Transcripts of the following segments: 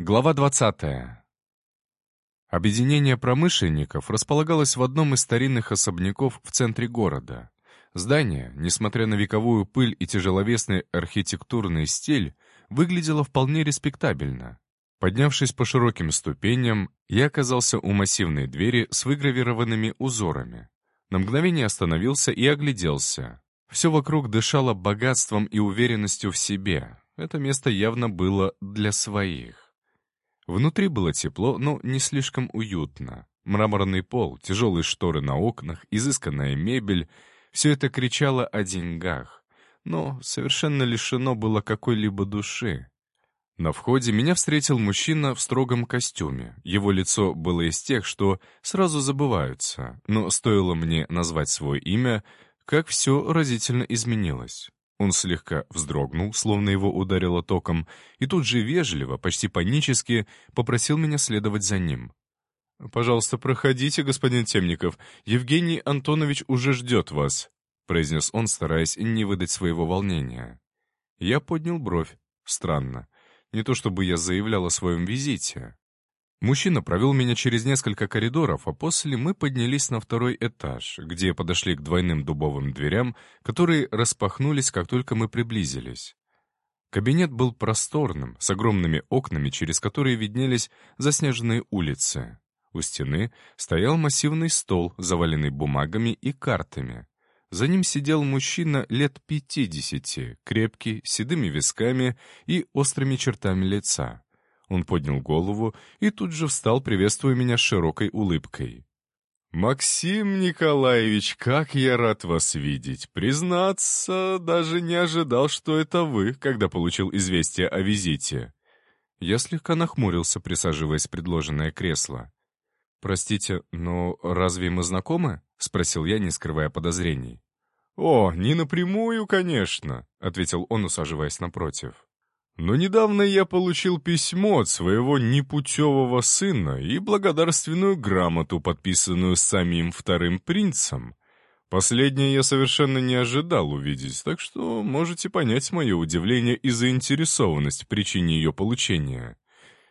Глава 20. Объединение промышленников располагалось в одном из старинных особняков в центре города. Здание, несмотря на вековую пыль и тяжеловесный архитектурный стиль, выглядело вполне респектабельно. Поднявшись по широким ступеням, я оказался у массивной двери с выгравированными узорами. На мгновение остановился и огляделся. Все вокруг дышало богатством и уверенностью в себе. Это место явно было для своих. Внутри было тепло, но не слишком уютно. Мраморный пол, тяжелые шторы на окнах, изысканная мебель — все это кричало о деньгах, но совершенно лишено было какой-либо души. На входе меня встретил мужчина в строгом костюме. Его лицо было из тех, что сразу забываются, но стоило мне назвать свое имя, как все разительно изменилось. Он слегка вздрогнул, словно его ударило током, и тут же вежливо, почти панически, попросил меня следовать за ним. «Пожалуйста, проходите, господин Темников. Евгений Антонович уже ждет вас», — произнес он, стараясь не выдать своего волнения. Я поднял бровь. Странно. Не то чтобы я заявлял о своем визите. Мужчина провел меня через несколько коридоров, а после мы поднялись на второй этаж, где подошли к двойным дубовым дверям, которые распахнулись, как только мы приблизились. Кабинет был просторным, с огромными окнами, через которые виднелись заснеженные улицы. У стены стоял массивный стол, заваленный бумагами и картами. За ним сидел мужчина лет пятидесяти, крепкий, с седыми висками и острыми чертами лица. Он поднял голову и тут же встал, приветствуя меня широкой улыбкой. «Максим Николаевич, как я рад вас видеть! Признаться, даже не ожидал, что это вы, когда получил известие о визите». Я слегка нахмурился, присаживаясь в предложенное кресло. «Простите, но разве мы знакомы?» — спросил я, не скрывая подозрений. «О, не напрямую, конечно», — ответил он, усаживаясь напротив. Но недавно я получил письмо от своего непутевого сына и благодарственную грамоту, подписанную самим вторым принцем. Последнее я совершенно не ожидал увидеть, так что можете понять мое удивление и заинтересованность в причине ее получения.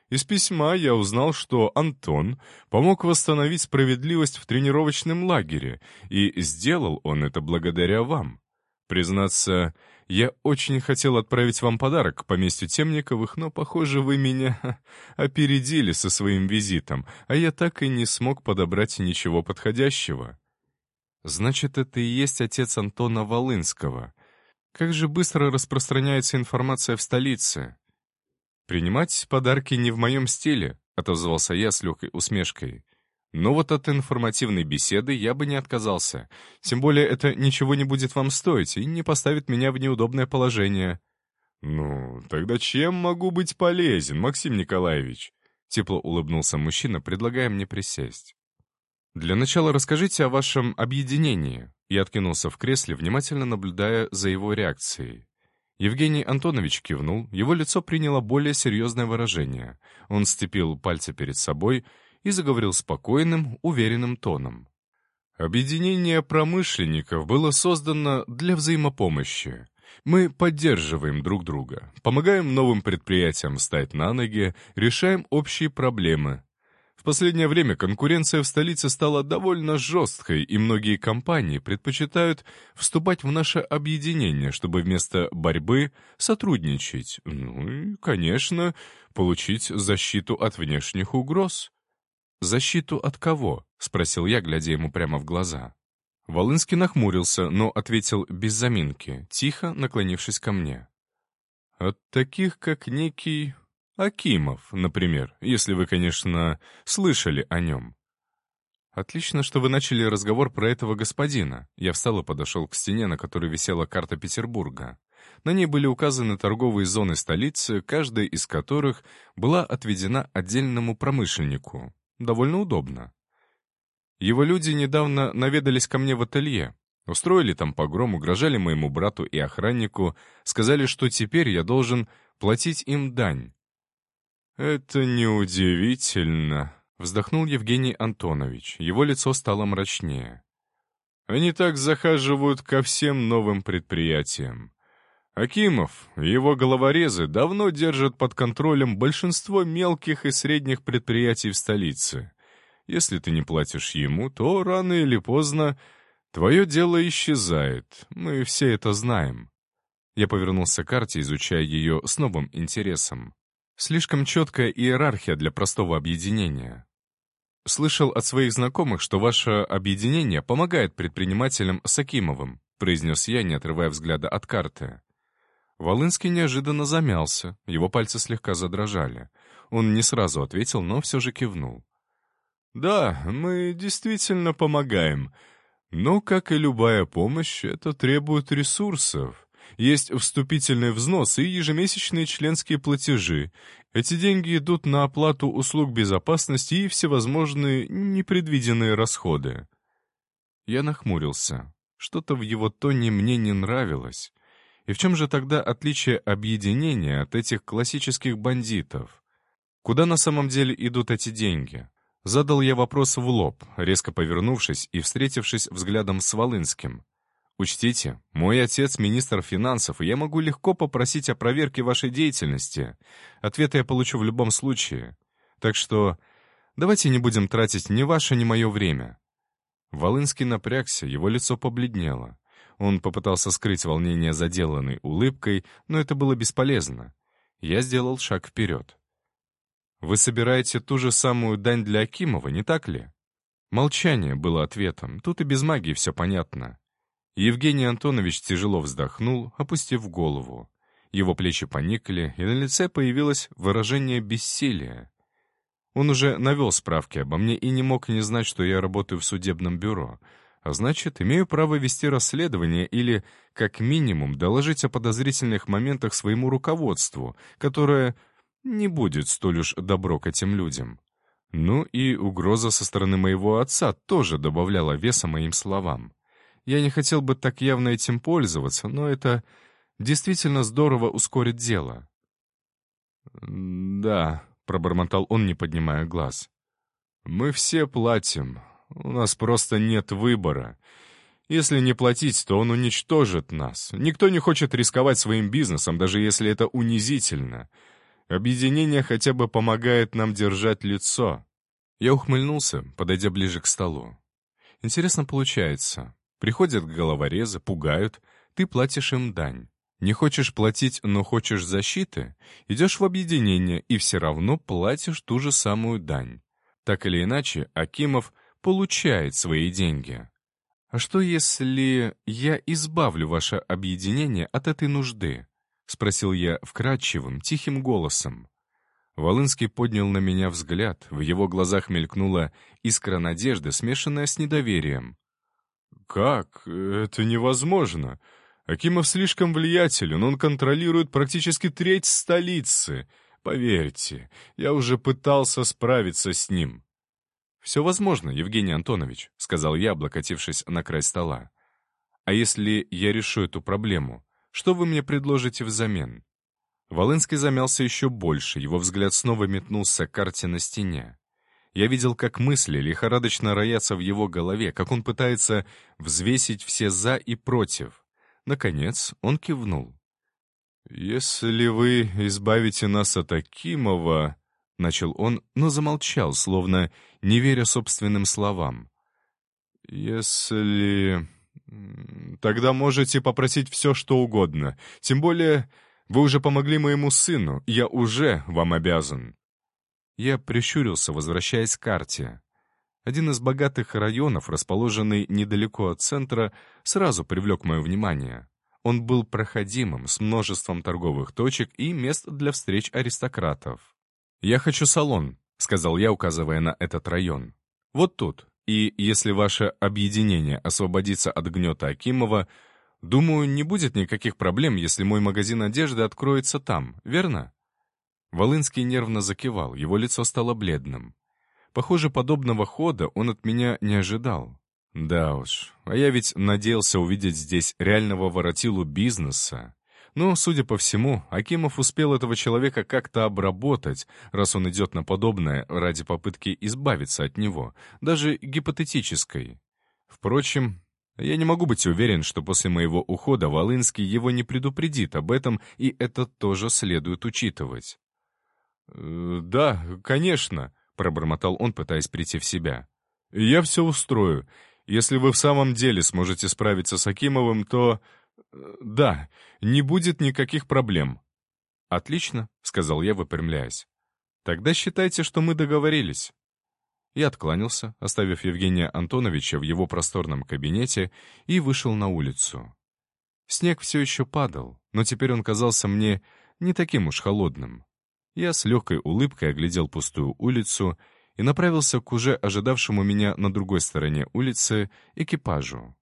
Из письма я узнал, что Антон помог восстановить справедливость в тренировочном лагере, и сделал он это благодаря вам. Признаться, я очень хотел отправить вам подарок к поместью Темниковых, но, похоже, вы меня опередили со своим визитом, а я так и не смог подобрать ничего подходящего. Значит, это и есть отец Антона Волынского. Как же быстро распространяется информация в столице. Принимать подарки не в моем стиле, отозвался я с легкой усмешкой. Но вот от информативной беседы я бы не отказался. Тем более это ничего не будет вам стоить и не поставит меня в неудобное положение. «Ну, тогда чем могу быть полезен, Максим Николаевич?» Тепло улыбнулся мужчина, предлагая мне присесть. «Для начала расскажите о вашем объединении». Я откинулся в кресле, внимательно наблюдая за его реакцией. Евгений Антонович кивнул, его лицо приняло более серьезное выражение. Он сцепил пальцы перед собой и заговорил спокойным, уверенным тоном. «Объединение промышленников было создано для взаимопомощи. Мы поддерживаем друг друга, помогаем новым предприятиям встать на ноги, решаем общие проблемы. В последнее время конкуренция в столице стала довольно жесткой, и многие компании предпочитают вступать в наше объединение, чтобы вместо борьбы сотрудничать. Ну и, конечно, получить защиту от внешних угроз. «Защиту от кого?» — спросил я, глядя ему прямо в глаза. Волынский нахмурился, но ответил без заминки, тихо наклонившись ко мне. «От таких, как некий Акимов, например, если вы, конечно, слышали о нем». «Отлично, что вы начали разговор про этого господина». Я встал и подошел к стене, на которой висела карта Петербурга. На ней были указаны торговые зоны столицы, каждая из которых была отведена отдельному промышленнику. Довольно удобно. Его люди недавно наведались ко мне в ателье. Устроили там погром, угрожали моему брату и охраннику, сказали, что теперь я должен платить им дань. «Это неудивительно», — вздохнул Евгений Антонович. Его лицо стало мрачнее. «Они так захаживают ко всем новым предприятиям. Акимов и его головорезы давно держат под контролем большинство мелких и средних предприятий в столице. Если ты не платишь ему, то рано или поздно твое дело исчезает. Мы все это знаем. Я повернулся к карте, изучая ее с новым интересом. Слишком четкая иерархия для простого объединения. Слышал от своих знакомых, что ваше объединение помогает предпринимателям с Акимовым, произнес я, не отрывая взгляда от карты. Волынский неожиданно замялся, его пальцы слегка задрожали. Он не сразу ответил, но все же кивнул. «Да, мы действительно помогаем. Но, как и любая помощь, это требует ресурсов. Есть вступительный взнос и ежемесячные членские платежи. Эти деньги идут на оплату услуг безопасности и всевозможные непредвиденные расходы». Я нахмурился. Что-то в его тоне мне не нравилось. И в чем же тогда отличие объединения от этих классических бандитов? Куда на самом деле идут эти деньги? Задал я вопрос в лоб, резко повернувшись и встретившись взглядом с Волынским. Учтите, мой отец министр финансов, и я могу легко попросить о проверке вашей деятельности. Ответы я получу в любом случае. Так что давайте не будем тратить ни ваше, ни мое время. Волынский напрягся, его лицо побледнело. Он попытался скрыть волнение заделанной улыбкой, но это было бесполезно. Я сделал шаг вперед. «Вы собираете ту же самую дань для Акимова, не так ли?» Молчание было ответом. Тут и без магии все понятно. Евгений Антонович тяжело вздохнул, опустив голову. Его плечи поникли, и на лице появилось выражение бессилия. Он уже навел справки обо мне и не мог не знать, что я работаю в судебном бюро — а значит, имею право вести расследование или, как минимум, доложить о подозрительных моментах своему руководству, которое не будет столь уж добро к этим людям. Ну и угроза со стороны моего отца тоже добавляла веса моим словам. Я не хотел бы так явно этим пользоваться, но это действительно здорово ускорит дело. «Да», — пробормотал он, не поднимая глаз. «Мы все платим, у нас просто нет выбора. Если не платить, то он уничтожит нас. Никто не хочет рисковать своим бизнесом, даже если это унизительно. Объединение хотя бы помогает нам держать лицо. Я ухмыльнулся, подойдя ближе к столу. Интересно получается. Приходят головорезы, пугают, ты платишь им дань. Не хочешь платить, но хочешь защиты, идешь в объединение и все равно платишь ту же самую дань. Так или иначе, Акимов — получает свои деньги. А что если я избавлю ваше объединение от этой нужды? Спросил я вкрадчивым, тихим голосом. Волынский поднял на меня взгляд, в его глазах мелькнула искра надежды, смешанная с недоверием. «Как? Это невозможно. Акимов слишком влиятелен, он контролирует практически треть столицы. Поверьте, я уже пытался справиться с ним. «Все возможно, Евгений Антонович», — сказал я, облокотившись на край стола. «А если я решу эту проблему, что вы мне предложите взамен?» Волынский замялся еще больше, его взгляд снова метнулся к карте на стене. Я видел, как мысли лихорадочно роятся в его голове, как он пытается взвесить все «за» и «против». Наконец он кивнул. «Если вы избавите нас от Акимова...» — начал он, но замолчал, словно не веря собственным словам. «Если... Тогда можете попросить все, что угодно. Тем более, вы уже помогли моему сыну, я уже вам обязан». Я прищурился, возвращаясь к карте. Один из богатых районов, расположенный недалеко от центра, сразу привлек мое внимание. Он был проходимым, с множеством торговых точек и мест для встреч аристократов. «Я хочу салон», — сказал я, указывая на этот район. «Вот тут. И если ваше объединение освободится от гнета Акимова, думаю, не будет никаких проблем, если мой магазин одежды откроется там, верно?» Волынский нервно закивал, его лицо стало бледным. Похоже, подобного хода он от меня не ожидал. Да уж, а я ведь надеялся увидеть здесь реального воротилу бизнеса. Но, судя по всему, Акимов успел этого человека как-то обработать, раз он идет на подобное ради попытки избавиться от него, даже гипотетической. Впрочем, Я не могу быть уверен, что после моего ухода Волынский его не предупредит об этом, и это тоже следует учитывать. «Э, «Да, конечно», — пробормотал он, пытаясь прийти в себя. «Я все устрою. Если вы в самом деле сможете справиться с Акимовым, то... Да, не будет никаких проблем». «Отлично», — сказал я, выпрямляясь. «Тогда считайте, что мы договорились». Я откланялся, оставив Евгения Антоновича в его просторном кабинете, и вышел на улицу. Снег все еще падал, но теперь он казался мне не таким уж холодным. Я с легкой улыбкой оглядел пустую улицу и направился к уже ожидавшему меня на другой стороне улицы экипажу.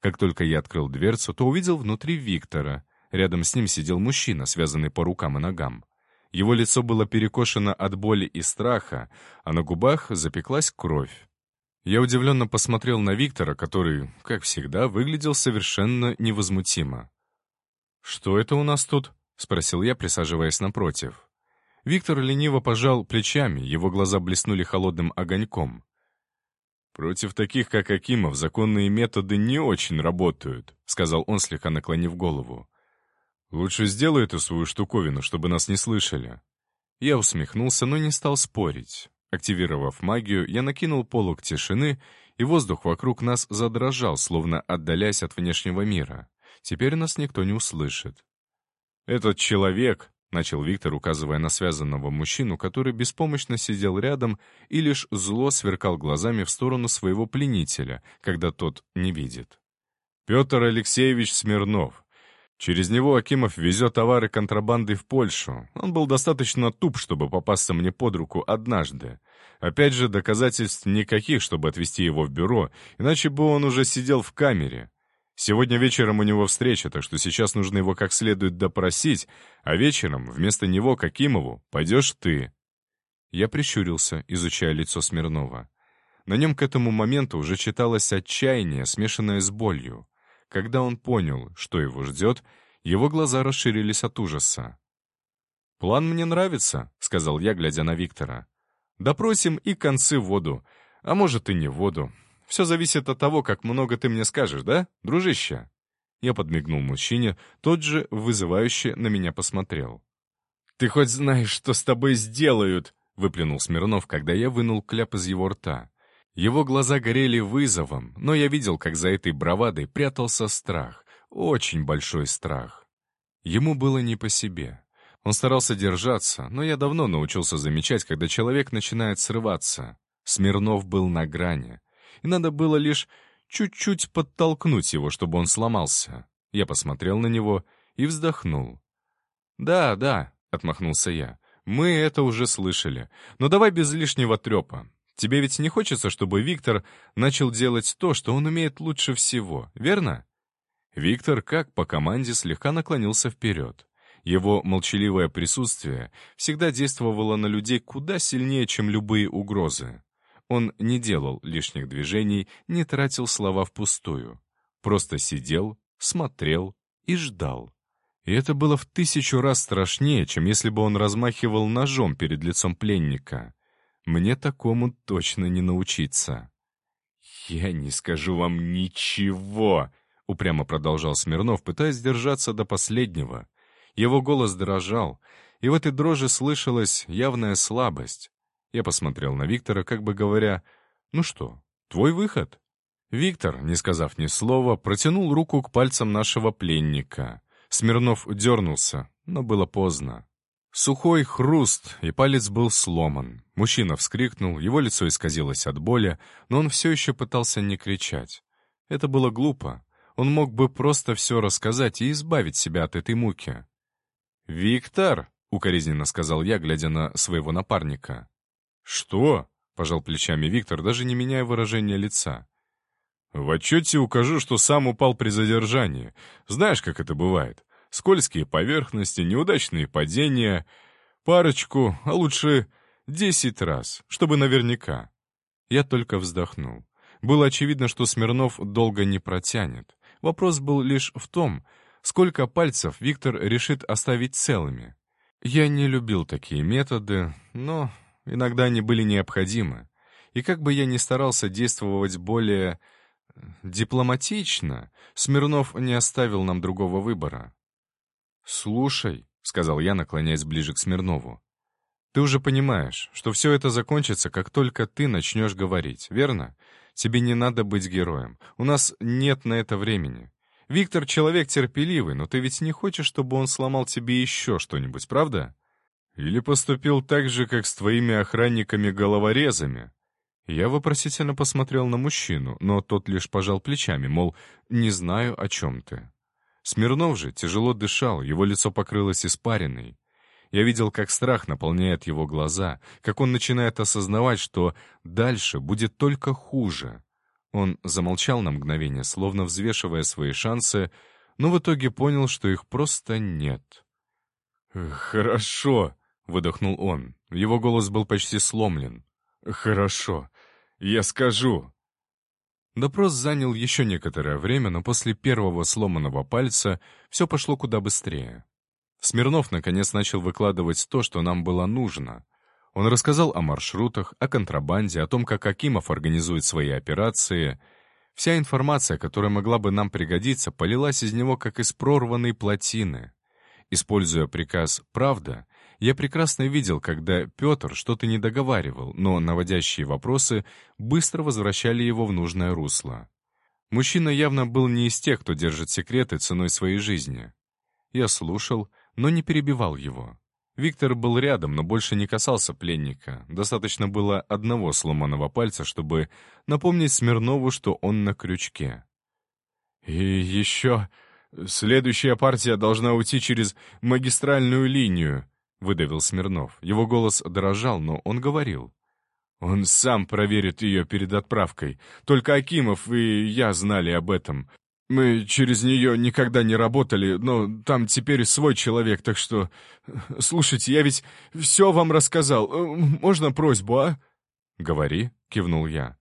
Как только я открыл дверцу, то увидел внутри Виктора. Рядом с ним сидел мужчина, связанный по рукам и ногам. Его лицо было перекошено от боли и страха, а на губах запеклась кровь. Я удивленно посмотрел на Виктора, который, как всегда, выглядел совершенно невозмутимо. «Что это у нас тут?» — спросил я, присаживаясь напротив. Виктор лениво пожал плечами, его глаза блеснули холодным огоньком. «Против таких, как Акимов, законные методы не очень работают», — сказал он, слегка наклонив голову. «Лучше сделай эту свою штуковину, чтобы нас не слышали». Я усмехнулся, но не стал спорить. Активировав магию, я накинул полог тишины, и воздух вокруг нас задрожал, словно отдаляясь от внешнего мира. Теперь нас никто не услышит. «Этот человек», — начал Виктор, указывая на связанного мужчину, который беспомощно сидел рядом и лишь зло сверкал глазами в сторону своего пленителя, когда тот не видит. «Петр Алексеевич Смирнов, Через него Акимов везет товары контрабандой в Польшу. Он был достаточно туп, чтобы попасться мне под руку однажды. Опять же, доказательств никаких, чтобы отвезти его в бюро, иначе бы он уже сидел в камере. Сегодня вечером у него встреча, так что сейчас нужно его как следует допросить, а вечером вместо него, к Акимову, пойдешь ты. Я прищурился, изучая лицо Смирнова. На нем к этому моменту уже читалось отчаяние, смешанное с болью. Когда он понял, что его ждет, его глаза расширились от ужаса. «План мне нравится», — сказал я, глядя на Виктора. «Допросим и концы в воду, а может и не в воду. Все зависит от того, как много ты мне скажешь, да, дружище?» Я подмигнул мужчине, тот же вызывающе на меня посмотрел. «Ты хоть знаешь, что с тобой сделают?» — выплюнул Смирнов, когда я вынул кляп из его рта. Его глаза горели вызовом, но я видел, как за этой бравадой прятался страх, очень большой страх. Ему было не по себе. Он старался держаться, но я давно научился замечать, когда человек начинает срываться. Смирнов был на грани, и надо было лишь чуть-чуть подтолкнуть его, чтобы он сломался. Я посмотрел на него и вздохнул. «Да, да», — отмахнулся я, — «мы это уже слышали, но давай без лишнего трепа. Тебе ведь не хочется, чтобы Виктор начал делать то, что он умеет лучше всего, верно?» Виктор, как по команде, слегка наклонился вперед. Его молчаливое присутствие всегда действовало на людей куда сильнее, чем любые угрозы. Он не делал лишних движений, не тратил слова впустую. Просто сидел, смотрел и ждал. И это было в тысячу раз страшнее, чем если бы он размахивал ножом перед лицом пленника. Мне такому точно не научиться. «Я не скажу вам ничего», — упрямо продолжал Смирнов, пытаясь держаться до последнего. Его голос дрожал, и в этой дрожи слышалась явная слабость. Я посмотрел на Виктора, как бы говоря, «Ну что, твой выход?» Виктор, не сказав ни слова, протянул руку к пальцам нашего пленника. Смирнов дернулся, но было поздно. Сухой хруст, и палец был сломан. Мужчина вскрикнул, его лицо исказилось от боли, но он все еще пытался не кричать. Это было глупо. Он мог бы просто все рассказать и избавить себя от этой муки. «Виктор!» — укоризненно сказал я, глядя на своего напарника. «Что?» — пожал плечами Виктор, даже не меняя выражения лица. «В отчете укажу, что сам упал при задержании. Знаешь, как это бывает скользкие поверхности, неудачные падения. Парочку, а лучше десять раз, чтобы наверняка. Я только вздохнул. Было очевидно, что Смирнов долго не протянет. Вопрос был лишь в том, сколько пальцев Виктор решит оставить целыми. Я не любил такие методы, но иногда они были необходимы. И как бы я ни старался действовать более дипломатично, Смирнов не оставил нам другого выбора. «Слушай», — сказал я, наклоняясь ближе к Смирнову, «ты уже понимаешь, что все это закончится, как только ты начнешь говорить, верно? Тебе не надо быть героем. У нас нет на это времени. Виктор человек терпеливый, но ты ведь не хочешь, чтобы он сломал тебе еще что-нибудь, правда? Или поступил так же, как с твоими охранниками-головорезами?» Я вопросительно посмотрел на мужчину, но тот лишь пожал плечами, мол, не знаю, о чем ты. Смирнов же тяжело дышал, его лицо покрылось испариной. Я видел, как страх наполняет его глаза, как он начинает осознавать, что дальше будет только хуже. Он замолчал на мгновение, словно взвешивая свои шансы, но в итоге понял, что их просто нет. «Хорошо», — выдохнул он. Его голос был почти сломлен. «Хорошо. Я скажу». Допрос занял еще некоторое время, но после первого сломанного пальца все пошло куда быстрее. Смирнов наконец начал выкладывать то, что нам было нужно. Он рассказал о маршрутах, о контрабанде, о том, как Акимов организует свои операции. Вся информация, которая могла бы нам пригодиться, полилась из него, как из прорванной плотины. Используя приказ «Правда», я прекрасно видел, когда Петр что-то не договаривал, но наводящие вопросы быстро возвращали его в нужное русло. Мужчина явно был не из тех, кто держит секреты ценой своей жизни. Я слушал, но не перебивал его. Виктор был рядом, но больше не касался пленника. Достаточно было одного сломанного пальца, чтобы напомнить Смирнову, что он на крючке. «И еще следующая партия должна уйти через магистральную линию», — выдавил Смирнов. Его голос дрожал, но он говорил. «Он сам проверит ее перед отправкой. Только Акимов и я знали об этом. Мы через нее никогда не работали, но там теперь свой человек, так что... Слушайте, я ведь все вам рассказал. Можно просьбу, а?» «Говори», — кивнул я.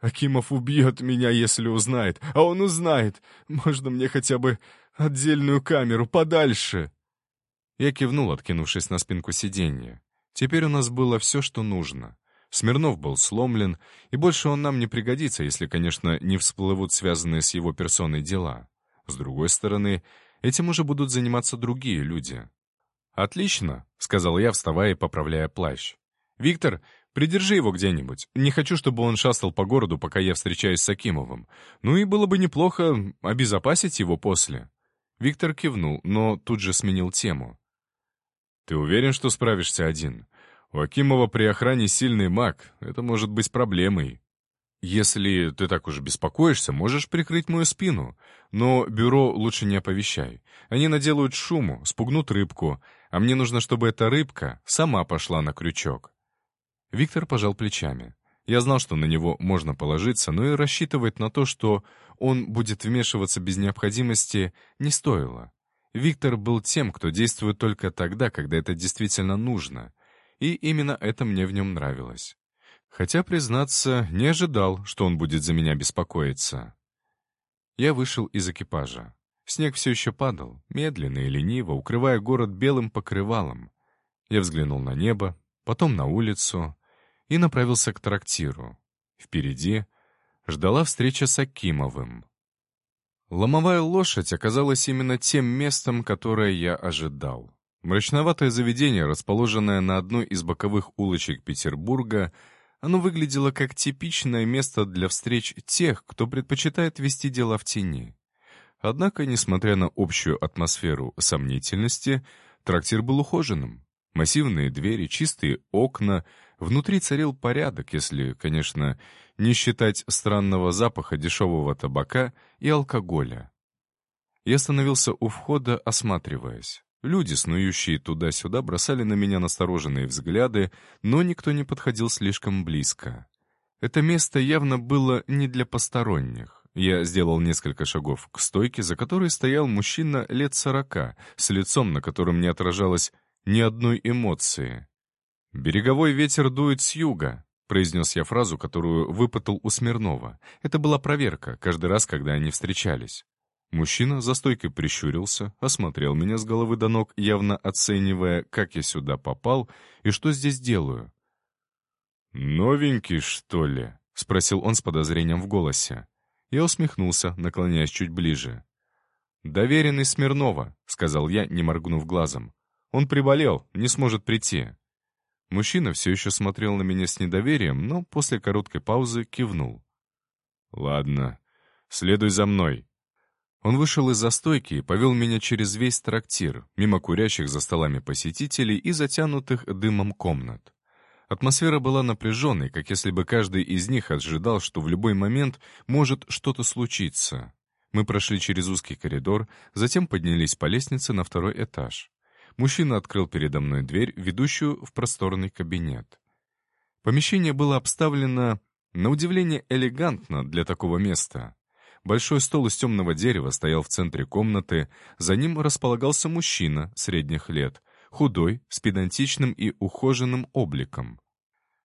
«Акимов убьет меня, если узнает. А он узнает. Можно мне хотя бы отдельную камеру подальше?» Я кивнул, откинувшись на спинку сиденья. Теперь у нас было все, что нужно. Смирнов был сломлен, и больше он нам не пригодится, если, конечно, не всплывут связанные с его персоной дела. С другой стороны, этим уже будут заниматься другие люди. «Отлично», — сказал я, вставая и поправляя плащ. «Виктор, придержи его где-нибудь. Не хочу, чтобы он шастал по городу, пока я встречаюсь с Акимовым. Ну и было бы неплохо обезопасить его после». Виктор кивнул, но тут же сменил тему. «Ты уверен, что справишься один? У Акимова при охране сильный маг. Это может быть проблемой. Если ты так уж беспокоишься, можешь прикрыть мою спину. Но бюро лучше не оповещай. Они наделают шуму, спугнут рыбку, а мне нужно, чтобы эта рыбка сама пошла на крючок». Виктор пожал плечами. Я знал, что на него можно положиться, но и рассчитывать на то, что он будет вмешиваться без необходимости, не стоило. Виктор был тем, кто действует только тогда, когда это действительно нужно. И именно это мне в нем нравилось. Хотя, признаться, не ожидал, что он будет за меня беспокоиться. Я вышел из экипажа. Снег все еще падал, медленно и лениво, укрывая город белым покрывалом. Я взглянул на небо, потом на улицу и направился к трактиру. Впереди ждала встреча с Акимовым. Ломовая лошадь оказалась именно тем местом, которое я ожидал. Мрачноватое заведение, расположенное на одной из боковых улочек Петербурга, оно выглядело как типичное место для встреч тех, кто предпочитает вести дела в тени. Однако, несмотря на общую атмосферу сомнительности, трактир был ухоженным. Массивные двери, чистые окна, внутри царил порядок, если, конечно, не считать странного запаха дешевого табака и алкоголя. Я остановился у входа, осматриваясь. Люди, снующие туда-сюда, бросали на меня настороженные взгляды, но никто не подходил слишком близко. Это место явно было не для посторонних. Я сделал несколько шагов к стойке, за которой стоял мужчина лет сорока, с лицом, на котором не отражалось ни одной эмоции. «Береговой ветер дует с юга», произнес я фразу, которую выпытал у Смирнова. Это была проверка, каждый раз, когда они встречались. Мужчина за стойкой прищурился, осмотрел меня с головы до ног, явно оценивая, как я сюда попал и что здесь делаю. «Новенький, что ли?» — спросил он с подозрением в голосе. Я усмехнулся, наклоняясь чуть ближе. «Доверенный Смирнова», — сказал я, не моргнув глазом. «Он приболел, не сможет прийти». Мужчина все еще смотрел на меня с недоверием, но после короткой паузы кивнул. «Ладно, следуй за мной». Он вышел из застойки и повел меня через весь трактир, мимо курящих за столами посетителей и затянутых дымом комнат. Атмосфера была напряженной, как если бы каждый из них ожидал, что в любой момент может что-то случиться. Мы прошли через узкий коридор, затем поднялись по лестнице на второй этаж. Мужчина открыл передо мной дверь, ведущую в просторный кабинет. Помещение было обставлено, на удивление, элегантно для такого места. Большой стол из темного дерева стоял в центре комнаты, за ним располагался мужчина средних лет, худой, с педантичным и ухоженным обликом.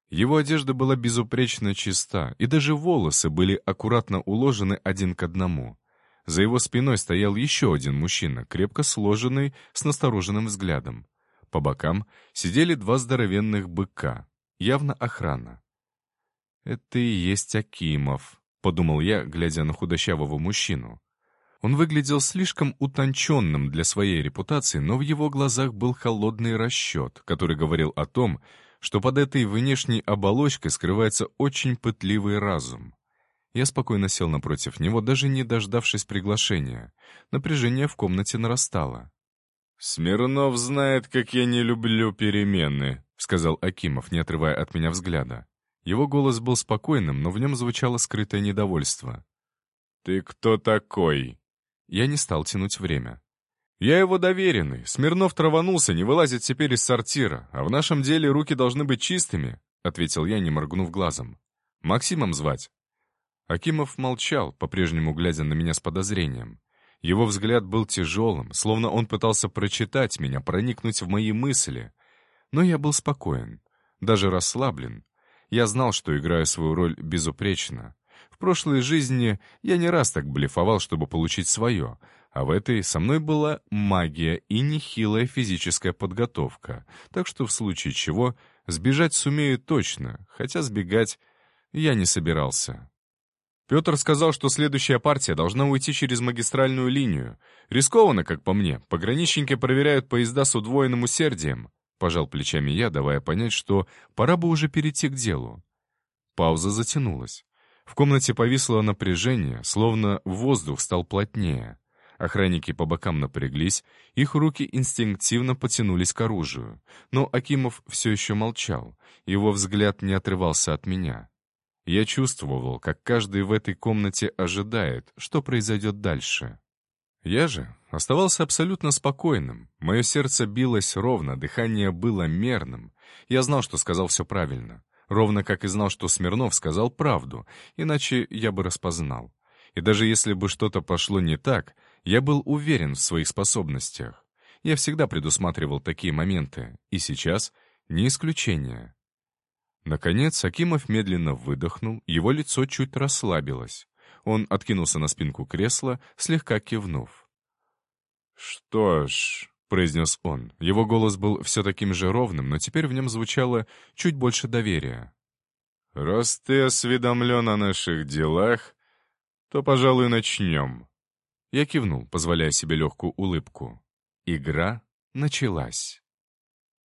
Его одежда была безупречно чиста, и даже волосы были аккуратно уложены один к одному. За его спиной стоял еще один мужчина, крепко сложенный, с настороженным взглядом. По бокам сидели два здоровенных быка, явно охрана. «Это и есть Акимов», подумал я, глядя на худощавого мужчину. Он выглядел слишком утонченным для своей репутации, но в его глазах был холодный расчет, который говорил о том, что под этой внешней оболочкой скрывается очень пытливый разум. Я спокойно сел напротив него, даже не дождавшись приглашения. Напряжение в комнате нарастало. «Смирнов знает, как я не люблю перемены», — сказал Акимов, не отрывая от меня взгляда. Его голос был спокойным, но в нем звучало скрытое недовольство. «Ты кто такой?» Я не стал тянуть время. «Я его доверенный. Смирнов траванулся, не вылазит теперь из сортира, а в нашем деле руки должны быть чистыми», — ответил я, не моргнув глазом. «Максимом звать?» Акимов молчал, по-прежнему глядя на меня с подозрением. Его взгляд был тяжелым, словно он пытался прочитать меня, проникнуть в мои мысли. Но я был спокоен, даже расслаблен. Я знал, что играю свою роль безупречно. В прошлой жизни я не раз так блефовал, чтобы получить свое, а в этой со мной была магия и нехилая физическая подготовка, так что в случае чего сбежать сумею точно, хотя сбегать я не собирался. Петр сказал, что следующая партия должна уйти через магистральную линию. Рискованно, как по мне. Пограничники проверяют поезда с удвоенным усердием. Пожал плечами я, давая понять, что пора бы уже перейти к делу. Пауза затянулась. В комнате повисло напряжение, словно воздух стал плотнее. Охранники по бокам напряглись, их руки инстинктивно потянулись к оружию. Но Акимов все еще молчал, его взгляд не отрывался от меня. Я чувствовал, как каждый в этой комнате ожидает, что произойдет дальше. Я же оставался абсолютно спокойным. Мое сердце билось ровно, дыхание было мерным. Я знал, что сказал все правильно. Ровно как и знал, что Смирнов сказал правду, иначе я бы распознал. И даже если бы что-то пошло не так, я был уверен в своих способностях. Я всегда предусматривал такие моменты, и сейчас не исключение. Наконец Акимов медленно выдохнул, его лицо чуть расслабилось. Он откинулся на спинку кресла, слегка кивнув. «Что ж», — произнес он, его голос был все таким же ровным, но теперь в нем звучало чуть больше доверия. «Раз ты осведомлен о наших делах, то, пожалуй, начнем». Я кивнул, позволяя себе легкую улыбку. Игра началась.